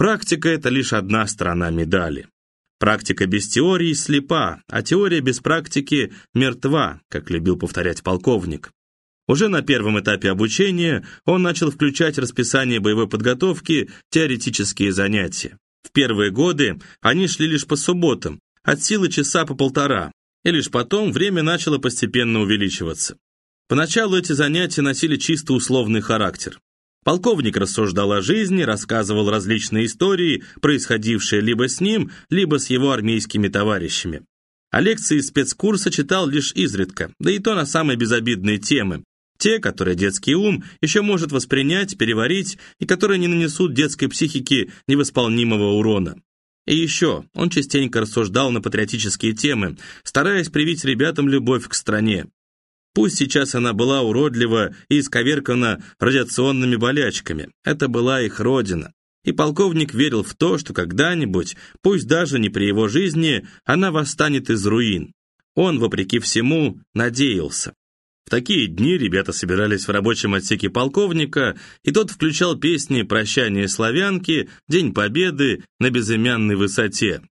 Практика – это лишь одна сторона медали. Практика без теории слепа, а теория без практики мертва, как любил повторять полковник. Уже на первом этапе обучения он начал включать расписание боевой подготовки теоретические занятия. В первые годы они шли лишь по субботам, от силы часа по полтора, и лишь потом время начало постепенно увеличиваться. Поначалу эти занятия носили чисто условный характер. Полковник рассуждал о жизни, рассказывал различные истории, происходившие либо с ним, либо с его армейскими товарищами. А лекции спецкурса читал лишь изредка, да и то на самые безобидные темы. Те, которые детский ум еще может воспринять, переварить, и которые не нанесут детской психике невосполнимого урона. И еще, он частенько рассуждал на патриотические темы, стараясь привить ребятам любовь к стране. Пусть сейчас она была уродлива и исковеркана радиационными болячками, это была их родина. И полковник верил в то, что когда-нибудь, пусть даже не при его жизни, она восстанет из руин. Он, вопреки всему, надеялся. В такие дни ребята собирались в рабочем отсеке полковника, и тот включал песни «Прощание славянки», «День Победы» на безымянной высоте.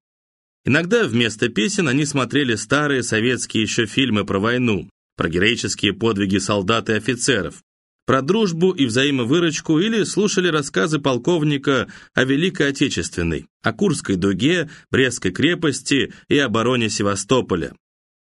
Иногда вместо песен они смотрели старые советские еще фильмы про войну, про героические подвиги солдат и офицеров, про дружбу и взаимовыручку или слушали рассказы полковника о Великой Отечественной, о Курской дуге, Брестской крепости и обороне Севастополя.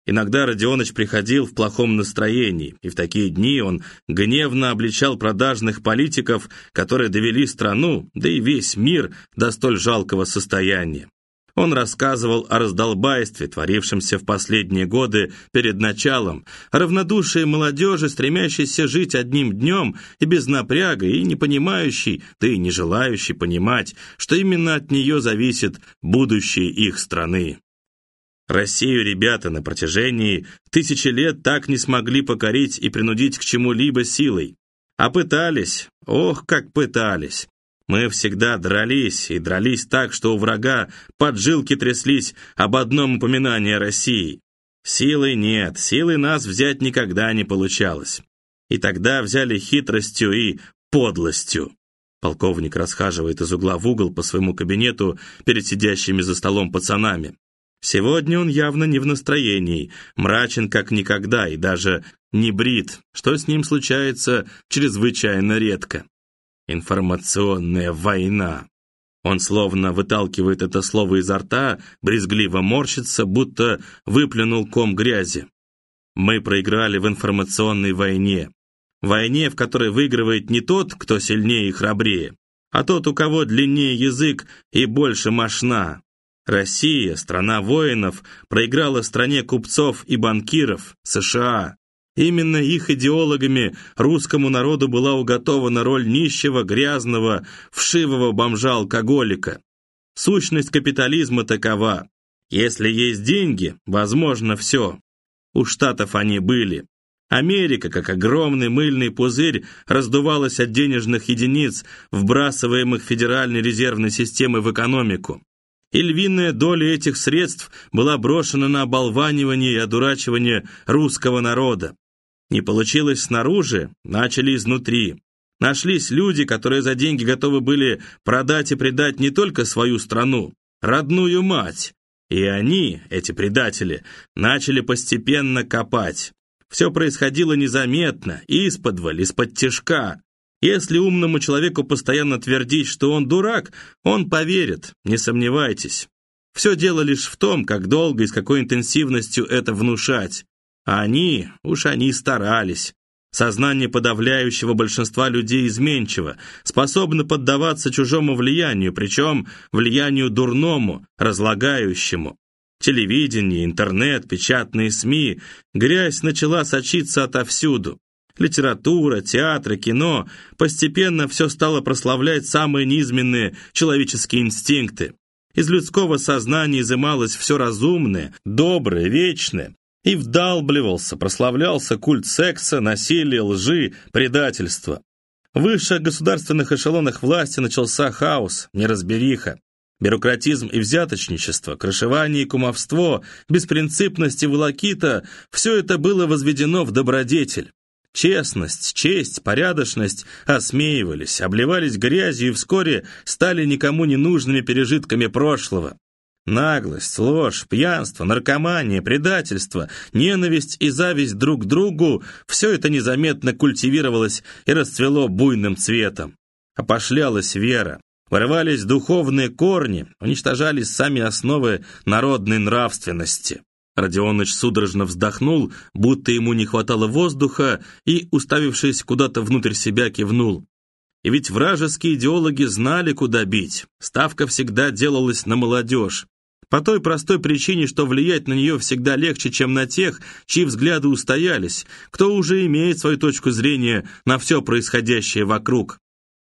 Иногда Родионыч приходил в плохом настроении, и в такие дни он гневно обличал продажных политиков, которые довели страну, да и весь мир до столь жалкого состояния. Он рассказывал о раздолбайстве, творившемся в последние годы перед началом, о равнодушии молодежи, стремящейся жить одним днем и без напряга, и не понимающей, да и не желающей понимать, что именно от нее зависит будущее их страны. Россию ребята на протяжении тысячи лет так не смогли покорить и принудить к чему-либо силой. А пытались, ох, как пытались. Мы всегда дрались, и дрались так, что у врага поджилки тряслись об одном упоминании России. Силы нет, силы нас взять никогда не получалось. И тогда взяли хитростью и подлостью. Полковник расхаживает из угла в угол по своему кабинету перед сидящими за столом пацанами. Сегодня он явно не в настроении, мрачен как никогда и даже не брит, что с ним случается чрезвычайно редко. Информационная война. Он словно выталкивает это слово изо рта, брезгливо морщится, будто выплюнул ком грязи. Мы проиграли в информационной войне. Войне, в которой выигрывает не тот, кто сильнее и храбрее, а тот, у кого длиннее язык и больше мошна. Россия, страна воинов, проиграла стране купцов и банкиров, США. Именно их идеологами русскому народу была уготована роль нищего, грязного, вшивого бомжа-алкоголика. Сущность капитализма такова. Если есть деньги, возможно все. У Штатов они были. Америка, как огромный мыльный пузырь, раздувалась от денежных единиц, вбрасываемых Федеральной резервной системой в экономику и львиная доля этих средств была брошена на оболванивание и одурачивание русского народа. Не получилось снаружи, начали изнутри. Нашлись люди, которые за деньги готовы были продать и предать не только свою страну, родную мать. И они, эти предатели, начали постепенно копать. Все происходило незаметно, исподволь, из-под тяжка. Если умному человеку постоянно твердить, что он дурак, он поверит, не сомневайтесь. Все дело лишь в том, как долго и с какой интенсивностью это внушать. А они, уж они старались. Сознание подавляющего большинства людей изменчиво, способно поддаваться чужому влиянию, причем влиянию дурному, разлагающему. Телевидение, интернет, печатные СМИ, грязь начала сочиться отовсюду. Литература, театр, кино. Постепенно все стало прославлять самые низменные человеческие инстинкты. Из людского сознания изымалось все разумное, доброе, вечное. И вдалбливался, прославлялся культ секса, насилия, лжи, предательства. В высших государственных эшелонах власти начался хаос, неразбериха. Бюрократизм и взяточничество, крышевание и кумовство, беспринципность и волокита – все это было возведено в добродетель. Честность, честь, порядочность осмеивались, обливались грязью и вскоре стали никому не нужными пережитками прошлого. Наглость, ложь, пьянство, наркомания, предательство, ненависть и зависть друг к другу – все это незаметно культивировалось и расцвело буйным цветом. Опошлялась вера, вырывались духовные корни, уничтожались сами основы народной нравственности. Родионыч судорожно вздохнул, будто ему не хватало воздуха, и, уставившись куда-то внутрь себя, кивнул. И ведь вражеские идеологи знали, куда бить. Ставка всегда делалась на молодежь. По той простой причине, что влиять на нее всегда легче, чем на тех, чьи взгляды устоялись, кто уже имеет свою точку зрения на все происходящее вокруг.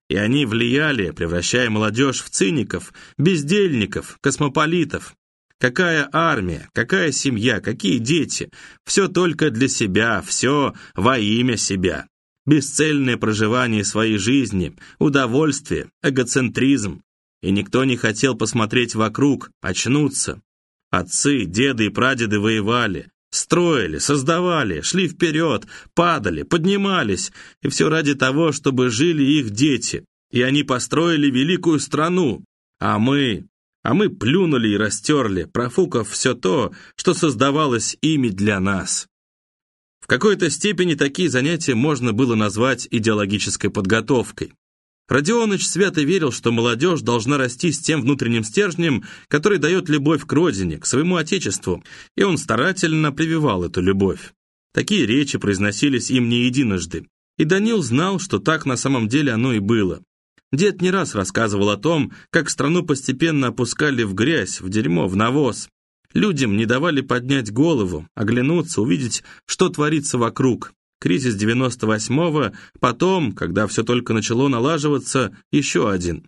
И они влияли, превращая молодежь в циников, бездельников, космополитов. Какая армия, какая семья, какие дети. Все только для себя, все во имя себя. Бесцельное проживание своей жизни, удовольствие, эгоцентризм, и никто не хотел посмотреть вокруг, очнуться. Отцы, деды и прадеды воевали, строили, создавали, шли вперед, падали, поднимались, и все ради того, чтобы жили их дети, и они построили великую страну, а мы... А мы плюнули и растерли, профукав все то, что создавалось ими для нас. В какой-то степени такие занятия можно было назвать идеологической подготовкой. Родионыч свято верил, что молодежь должна расти с тем внутренним стержнем, который дает любовь к родине, к своему отечеству, и он старательно прививал эту любовь. Такие речи произносились им не единожды, и Данил знал, что так на самом деле оно и было. Дед не раз рассказывал о том, как страну постепенно опускали в грязь, в дерьмо, в навоз. Людям не давали поднять голову, оглянуться, увидеть, что творится вокруг кризис 98-го, потом, когда все только начало налаживаться, еще один.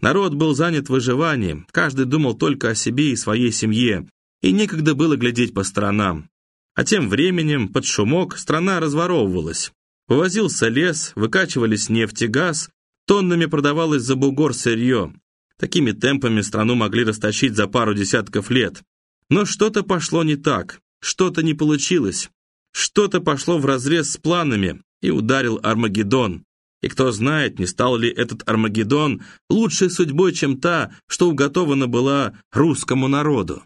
Народ был занят выживанием, каждый думал только о себе и своей семье, и некогда было глядеть по сторонам. А тем временем, под шумок, страна разворовывалась. Вывозился лес, выкачивались нефть и газ, тоннами продавалось за бугор сырье. Такими темпами страну могли растащить за пару десятков лет. Но что-то пошло не так, что-то не получилось. Что-то пошло вразрез с планами, и ударил Армагеддон. И кто знает, не стал ли этот Армагеддон лучшей судьбой, чем та, что уготована была русскому народу.